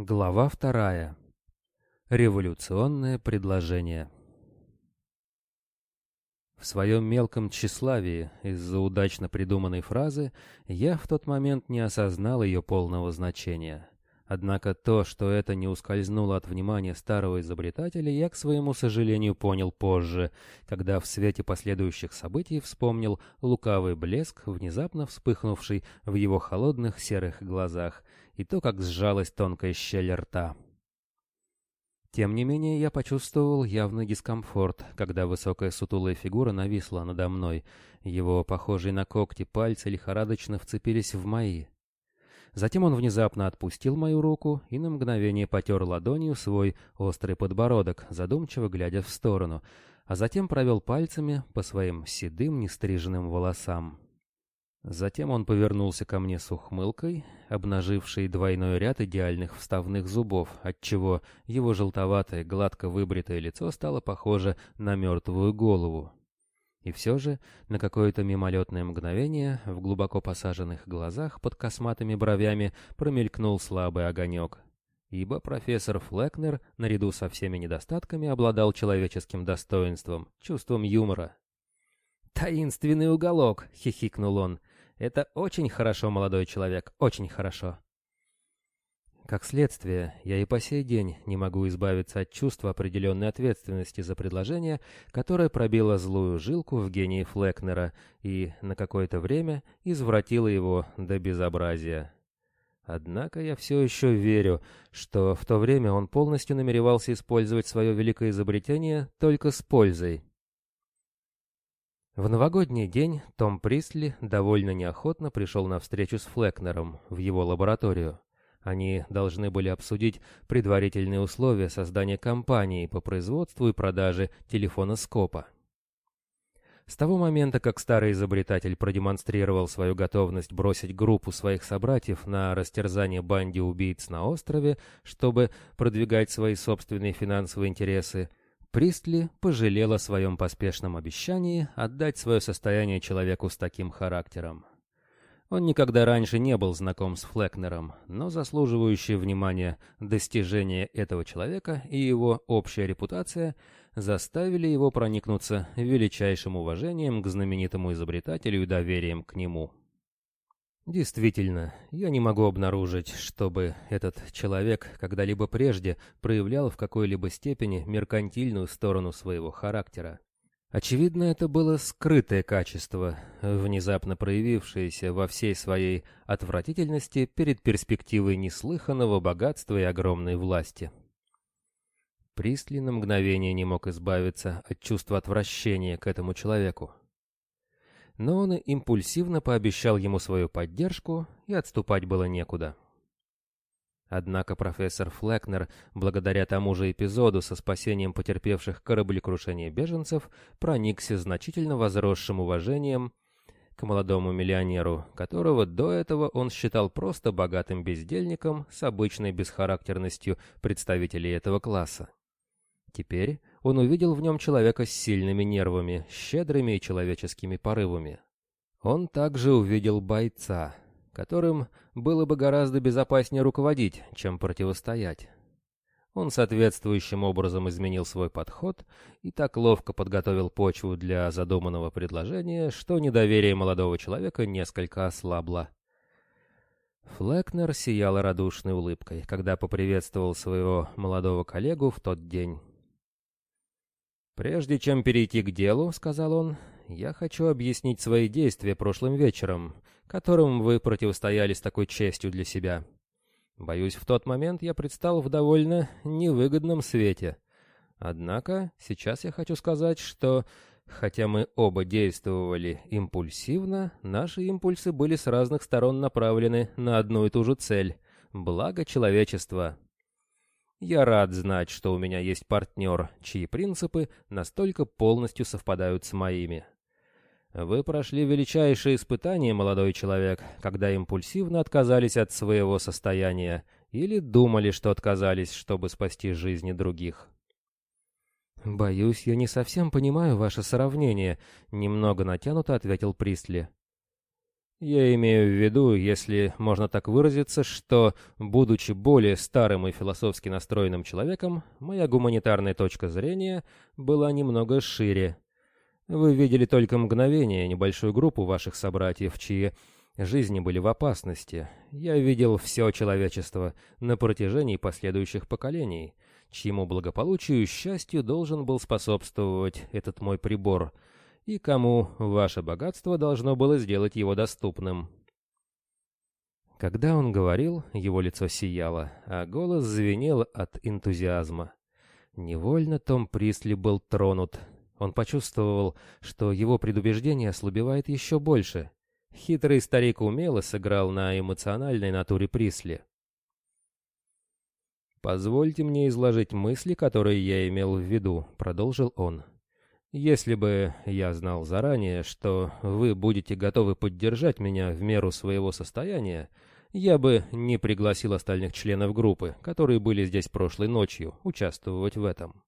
Глава вторая. Революционное предложение. В своем мелком тщеславии из-за удачно придуманной фразы я в тот момент не осознал ее полного значения. Однако то, что это не ускользнуло от внимания старого изобретателя, я, к своему сожалению, понял позже, когда в свете последующих событий вспомнил лукавый блеск, внезапно вспыхнувший в его холодных серых глазах, и то, как сжалась тонкая щель рта. Тем не менее, я почувствовал явный дискомфорт, когда высокая сутулая фигура нависла надо мной. Его, похожие на когти, пальцы лихорадочно вцепились в мои. Затем он внезапно отпустил мою руку и на мгновение потер ладонью свой острый подбородок, задумчиво глядя в сторону, а затем провел пальцами по своим седым нестриженным волосам. Затем он повернулся ко мне с ухмылкой, обнажившей двойной ряд идеальных вставных зубов, отчего его желтоватое, гладко выбритое лицо стало похоже на мертвую голову. И все же, на какое-то мимолетное мгновение, в глубоко посаженных глазах под косматыми бровями промелькнул слабый огонек. Ибо профессор Флекнер, наряду со всеми недостатками, обладал человеческим достоинством, чувством юмора. «Таинственный уголок!» — хихикнул он. «Это очень хорошо, молодой человек, очень хорошо!» Как следствие, я и по сей день не могу избавиться от чувства определенной ответственности за предложение, которое пробило злую жилку в гении Флекнера и на какое-то время извратило его до безобразия. Однако я все еще верю, что в то время он полностью намеревался использовать свое великое изобретение только с пользой. В новогодний день Том Присли довольно неохотно пришел на встречу с Флекнером в его лабораторию. Они должны были обсудить предварительные условия создания компании по производству и продаже телефона Скопа. С того момента, как старый изобретатель продемонстрировал свою готовность бросить группу своих собратьев на растерзание банде убийц на острове, чтобы продвигать свои собственные финансовые интересы, Пристли пожалел о своем поспешном обещании отдать свое состояние человеку с таким характером. Он никогда раньше не был знаком с Флекнером, но заслуживающие внимания достижения этого человека и его общая репутация заставили его проникнуться величайшим уважением к знаменитому изобретателю и доверием к нему. Действительно, я не могу обнаружить, чтобы этот человек когда-либо прежде проявлял в какой-либо степени меркантильную сторону своего характера. Очевидно, это было скрытое качество, внезапно проявившееся во всей своей отвратительности перед перспективой неслыханного богатства и огромной власти. Присли на мгновение не мог избавиться от чувства отвращения к этому человеку. Но он импульсивно пообещал ему свою поддержку, и отступать было некуда. Однако профессор Флекнер, благодаря тому же эпизоду со спасением потерпевших кораблекрушение беженцев, проникся значительно возросшим уважением к молодому миллионеру, которого до этого он считал просто богатым бездельником с обычной бесхарактерностью представителей этого класса. Теперь он увидел в нем человека с сильными нервами, щедрыми и человеческими порывами. Он также увидел бойца — которым было бы гораздо безопаснее руководить, чем противостоять. Он соответствующим образом изменил свой подход и так ловко подготовил почву для задуманного предложения, что недоверие молодого человека несколько ослабло. Флекнер сиял радушной улыбкой, когда поприветствовал своего молодого коллегу в тот день. «Прежде чем перейти к делу, — сказал он, — я хочу объяснить свои действия прошлым вечером, которым вы противостояли с такой честью для себя. Боюсь, в тот момент я предстал в довольно невыгодном свете. Однако сейчас я хочу сказать, что, хотя мы оба действовали импульсивно, наши импульсы были с разных сторон направлены на одну и ту же цель — благо человечества. Я рад знать, что у меня есть партнер, чьи принципы настолько полностью совпадают с моими. Вы прошли величайшее испытание, молодой человек, когда импульсивно отказались от своего состояния или думали, что отказались, чтобы спасти жизни других. «Боюсь, я не совсем понимаю ваше сравнение», — немного натянуто ответил Присли. Я имею в виду, если можно так выразиться, что, будучи более старым и философски настроенным человеком, моя гуманитарная точка зрения была немного шире. Вы видели только мгновение небольшую группу ваших собратьев, чьи жизни были в опасности. Я видел все человечество на протяжении последующих поколений, чьему благополучию и счастью должен был способствовать этот мой прибор — и кому ваше богатство должно было сделать его доступным. Когда он говорил, его лицо сияло, а голос звенел от энтузиазма. Невольно Том Присли был тронут. Он почувствовал, что его предубеждение ослабевает еще больше. Хитрый старик умело сыграл на эмоциональной натуре Присли. «Позвольте мне изложить мысли, которые я имел в виду», — продолжил он. Если бы я знал заранее, что вы будете готовы поддержать меня в меру своего состояния, я бы не пригласил остальных членов группы, которые были здесь прошлой ночью, участвовать в этом.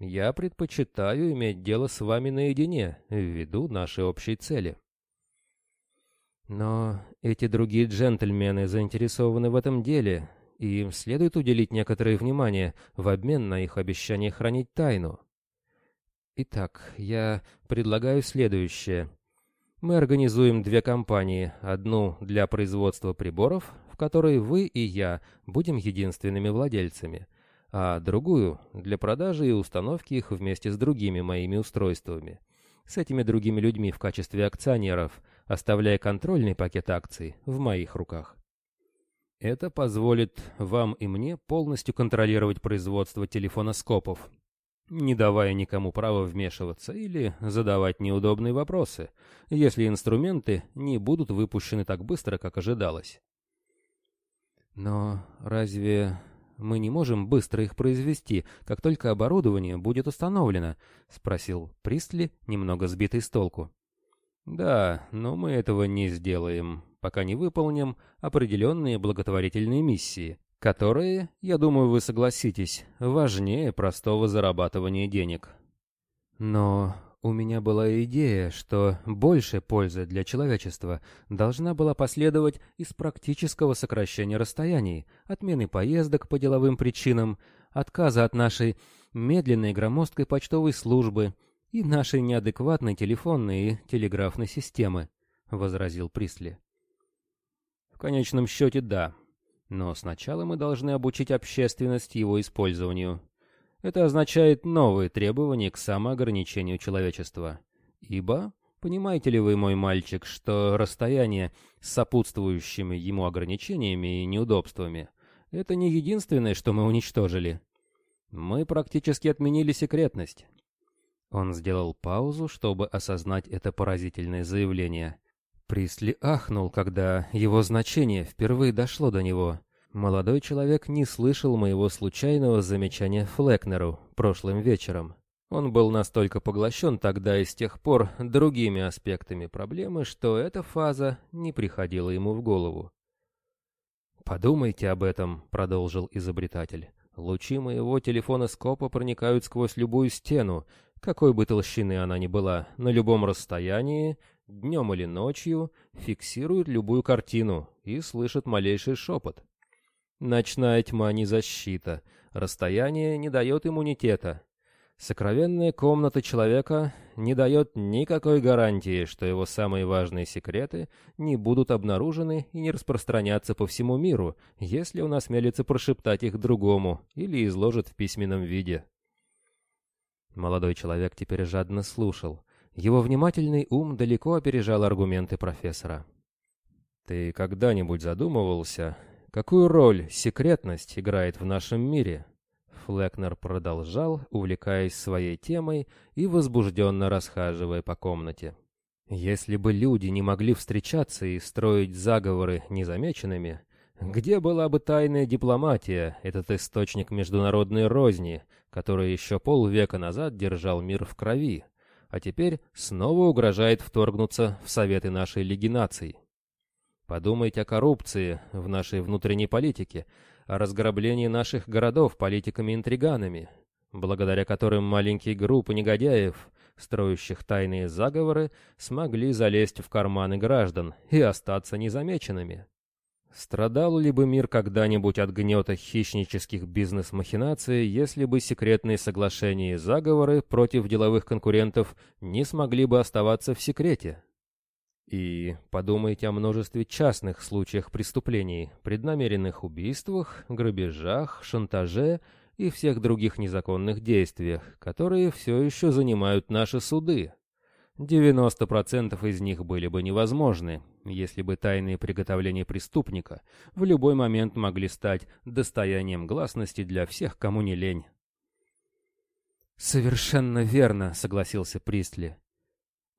Я предпочитаю иметь дело с вами наедине, ввиду нашей общей цели. Но эти другие джентльмены заинтересованы в этом деле, и им следует уделить некоторое внимание в обмен на их обещание хранить тайну. Итак, я предлагаю следующее. Мы организуем две компании. Одну для производства приборов, в которой вы и я будем единственными владельцами, а другую для продажи и установки их вместе с другими моими устройствами. С этими другими людьми в качестве акционеров, оставляя контрольный пакет акций в моих руках. Это позволит вам и мне полностью контролировать производство телефоноскопов, не давая никому права вмешиваться или задавать неудобные вопросы, если инструменты не будут выпущены так быстро, как ожидалось. Но разве мы не можем быстро их произвести, как только оборудование будет установлено? спросил Пристли, немного сбитый с толку. Да, но мы этого не сделаем, пока не выполним определенные благотворительные миссии, которые, я думаю, вы согласитесь, важнее простого зарабатывания денег. Но у меня была идея, что большая польза для человечества должна была последовать из практического сокращения расстояний, отмены поездок по деловым причинам, отказа от нашей медленной громоздкой почтовой службы и нашей неадекватной телефонной и телеграфной системы, — возразил Присли. В конечном счете, да, но сначала мы должны обучить общественность его использованию. Это означает новые требования к самоограничению человечества. Ибо, понимаете ли вы, мой мальчик, что расстояние с сопутствующими ему ограничениями и неудобствами — это не единственное, что мы уничтожили. Мы практически отменили секретность. Он сделал паузу, чтобы осознать это поразительное заявление — Присли ахнул, когда его значение впервые дошло до него. Молодой человек не слышал моего случайного замечания Флекнеру прошлым вечером. Он был настолько поглощен тогда и с тех пор другими аспектами проблемы, что эта фаза не приходила ему в голову. «Подумайте об этом», — продолжил изобретатель. «Лучи моего телефона-скопа проникают сквозь любую стену, какой бы толщины она ни была, на любом расстоянии, днем или ночью, фиксируют любую картину и слышат малейший шепот. Ночная тьма не защита, расстояние не дает иммунитета. Сокровенная комната человека не дает никакой гарантии, что его самые важные секреты не будут обнаружены и не распространятся по всему миру, если он осмелится прошептать их другому или изложит в письменном виде. Молодой человек теперь жадно слушал. Его внимательный ум далеко опережал аргументы профессора. «Ты когда-нибудь задумывался, какую роль секретность играет в нашем мире?» Флекнер продолжал, увлекаясь своей темой и возбужденно расхаживая по комнате. «Если бы люди не могли встречаться и строить заговоры незамеченными, где была бы тайная дипломатия, этот источник международной розни, который еще полвека назад держал мир в крови, а теперь снова угрожает вторгнуться в советы нашей Лиги? Подумайте о коррупции в нашей внутренней политике, о разграблении наших городов политиками-интриганами, благодаря которым маленькие группы негодяев строящих тайные заговоры, смогли залезть в карманы граждан и остаться незамеченными. Страдал ли бы мир когда-нибудь от гнета хищнических бизнес-махинаций, если бы секретные соглашения и заговоры против деловых конкурентов не смогли бы оставаться в секрете? И подумайте о множестве частных случаях преступлений, преднамеренных убийствах, грабежах, шантаже и всех других незаконных действиях, которые все еще занимают наши суды. 90% из них были бы невозможны, если бы тайные приготовления преступника в любой момент могли стать достоянием гласности для всех, кому не лень. «Совершенно верно», — согласился Пристли.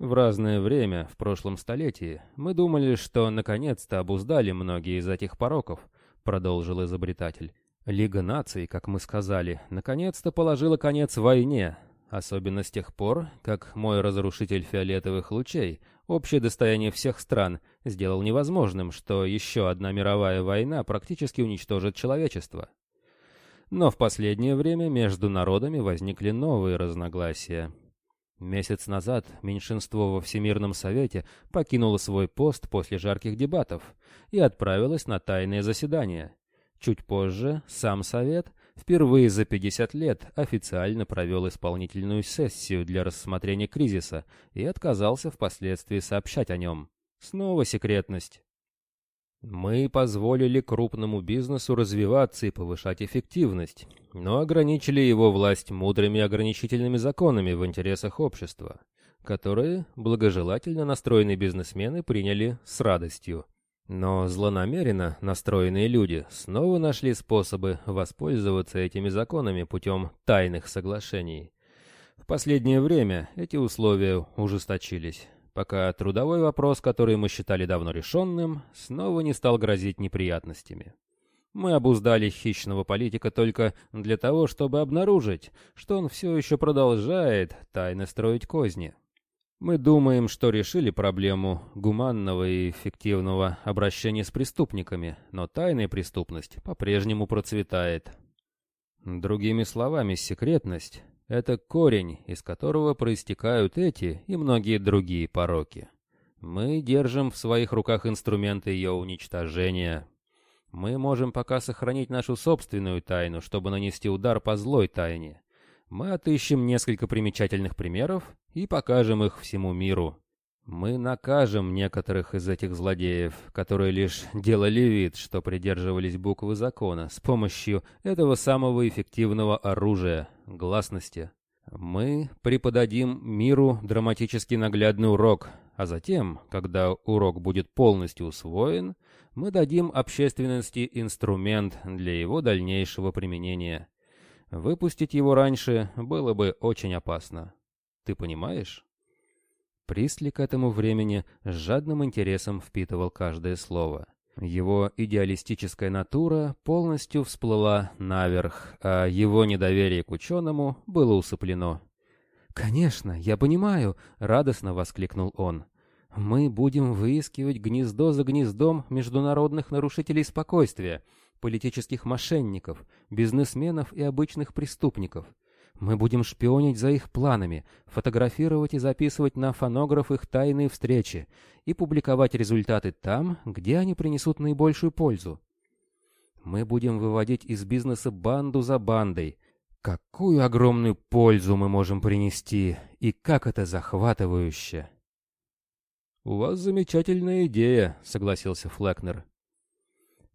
В разное время, в прошлом столетии, мы думали, что наконец-то обуздали многие из этих пороков, продолжил изобретатель. Лига наций, как мы сказали, наконец-то положила конец войне, особенно с тех пор, как мой разрушитель фиолетовых лучей, общее достояние всех стран, сделал невозможным, что еще одна мировая война практически уничтожит человечество. Но в последнее время между народами возникли новые разногласия, Месяц назад меньшинство во Всемирном Совете покинуло свой пост после жарких дебатов и отправилось на тайное заседание. Чуть позже сам Совет впервые за 50 лет официально провел исполнительную сессию для рассмотрения кризиса и отказался впоследствии сообщать о нем. Снова секретность. Мы позволили крупному бизнесу развиваться и повышать эффективность, но ограничили его власть мудрыми ограничительными законами в интересах общества, которые благожелательно настроенные бизнесмены приняли с радостью. Но злонамеренно настроенные люди снова нашли способы воспользоваться этими законами путем тайных соглашений. В последнее время эти условия ужесточились пока трудовой вопрос, который мы считали давно решенным, снова не стал грозить неприятностями. Мы обуздали хищного политика только для того, чтобы обнаружить, что он все еще продолжает тайно строить козни. Мы думаем, что решили проблему гуманного и эффективного обращения с преступниками, но тайная преступность по-прежнему процветает. Другими словами, секретность это корень, из которого проистекают эти и многие другие пороки. Мы держим в своих руках инструменты ее уничтожения. Мы можем пока сохранить нашу собственную тайну, чтобы нанести удар по злой тайне. Мы отыщем несколько примечательных примеров и покажем их всему миру. Мы накажем некоторых из этих злодеев, которые лишь делали вид, что придерживались буквы закона, с помощью этого самого эффективного оружия — гласности. Мы преподадим миру драматически наглядный урок, а затем, когда урок будет полностью усвоен, мы дадим общественности инструмент для его дальнейшего применения. Выпустить его раньше было бы очень опасно. Ты понимаешь? Присли к этому времени с жадным интересом впитывал каждое слово. Его идеалистическая натура полностью всплыла наверх, а его недоверие к ученому было усыплено. «Конечно, я понимаю», — радостно воскликнул он. «Мы будем выискивать гнездо за гнездом международных нарушителей спокойствия, политических мошенников, бизнесменов и обычных преступников. Мы будем шпионить за их планами, фотографировать и записывать на фонограф их тайные встречи и публиковать результаты там, где они принесут наибольшую пользу. Мы будем выводить из бизнеса банду за бандой. Какую огромную пользу мы можем принести, и как это захватывающе! «У вас замечательная идея», — согласился Флекнер.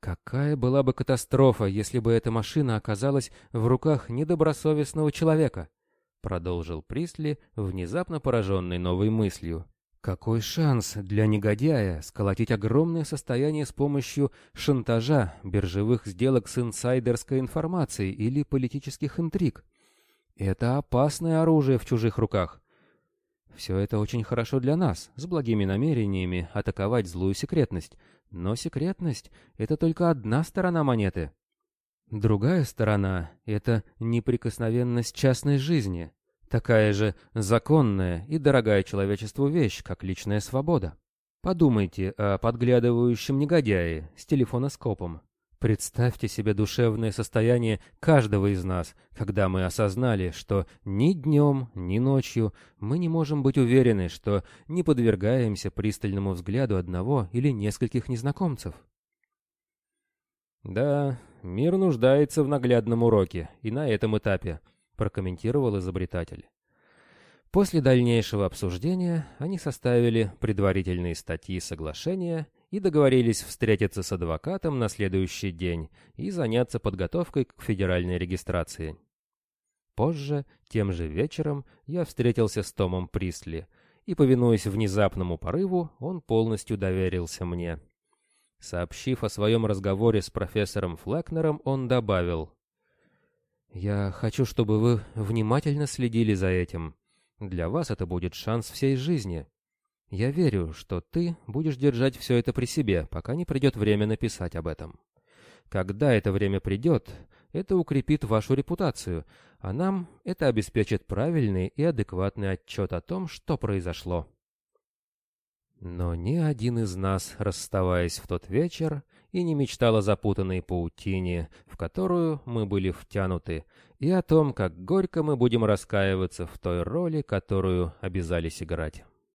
Какая была бы катастрофа, если бы эта машина оказалась в руках недобросовестного человека? Продолжил Присли, внезапно пораженный новой мыслью. Какой шанс для негодяя сколотить огромное состояние с помощью шантажа, биржевых сделок с инсайдерской информацией или политических интриг? Это опасное оружие в чужих руках. Все это очень хорошо для нас, с благими намерениями атаковать злую секретность, но секретность — это только одна сторона монеты. Другая сторона — это неприкосновенность частной жизни, такая же законная и дорогая человечеству вещь, как личная свобода. Подумайте о подглядывающем негодяе с телефоноскопом. Представьте себе душевное состояние каждого из нас, когда мы осознали, что ни днем, ни ночью мы не можем быть уверены, что не подвергаемся пристальному взгляду одного или нескольких незнакомцев. «Да, мир нуждается в наглядном уроке, и на этом этапе», — прокомментировал изобретатель. После дальнейшего обсуждения они составили предварительные статьи соглашения и договорились встретиться с адвокатом на следующий день и заняться подготовкой к федеральной регистрации. Позже, тем же вечером, я встретился с Томом Присли, и, повинуясь внезапному порыву, он полностью доверился мне. Сообщив о своем разговоре с профессором Флекнером, он добавил, «Я хочу, чтобы вы внимательно следили за этим. Для вас это будет шанс всей жизни. Я верю, что ты будешь держать все это при себе, пока не придет время написать об этом. Когда это время придет, это укрепит вашу репутацию, а нам это обеспечит правильный и адекватный отчет о том, что произошло. Но ни один из нас, расставаясь в тот вечер, и не мечтал о запутанной паутине, в которую мы были втянуты, и о том, как горько мы будем раскаиваться в той роли, которую обязались играть.